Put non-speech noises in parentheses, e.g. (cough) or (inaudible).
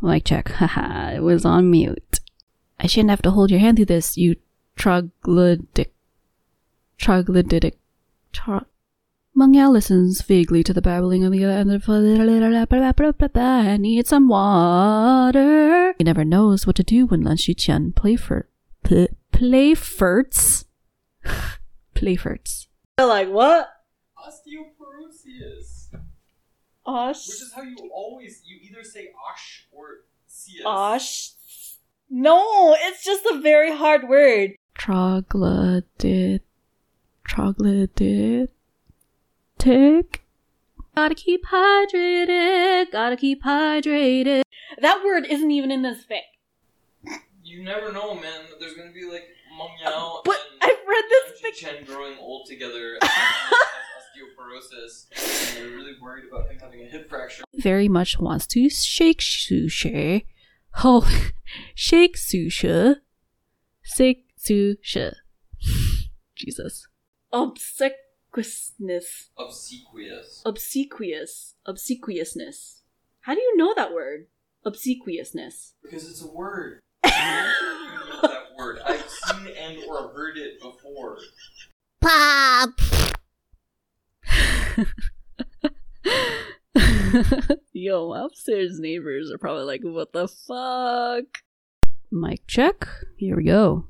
Mic check. Haha, it was on mute. I shouldn't have to hold your hand through this, you troglodytic. Troglodytic. Tro- Meng Yao listens vaguely to the babbling on the other end of I need some water. He never knows what to do when Lan Qian play for pl- play furts. (sighs) play furts. like what? Osteoporosis. Osh. Which is how you always you either say osh or. Osh. No, it's just a very hard word. Troglodyte. Troglodytic. Gotta keep hydrated. Gotta keep hydrated. That word isn't even in this fic. You never know, man. There's gonna be like Meng Yao But and I've read this Yang fic. Chen growing old together (laughs) and he has osteoporosis and they're really worried about him having a hip fracture. Very much wants to shake sushi. Oh, (laughs) shake sushi. Shake sushi. (laughs) Jesus. Obsequiousness. Obsequious. Obsequious. Obsequiousness. How do you know that word? Obsequiousness. Because it's a word. (laughs) you know that word. I've seen and or heard it before. Pop. (laughs) Yo, upstairs neighbors are probably like, what the fuck? Mic check. Here we go.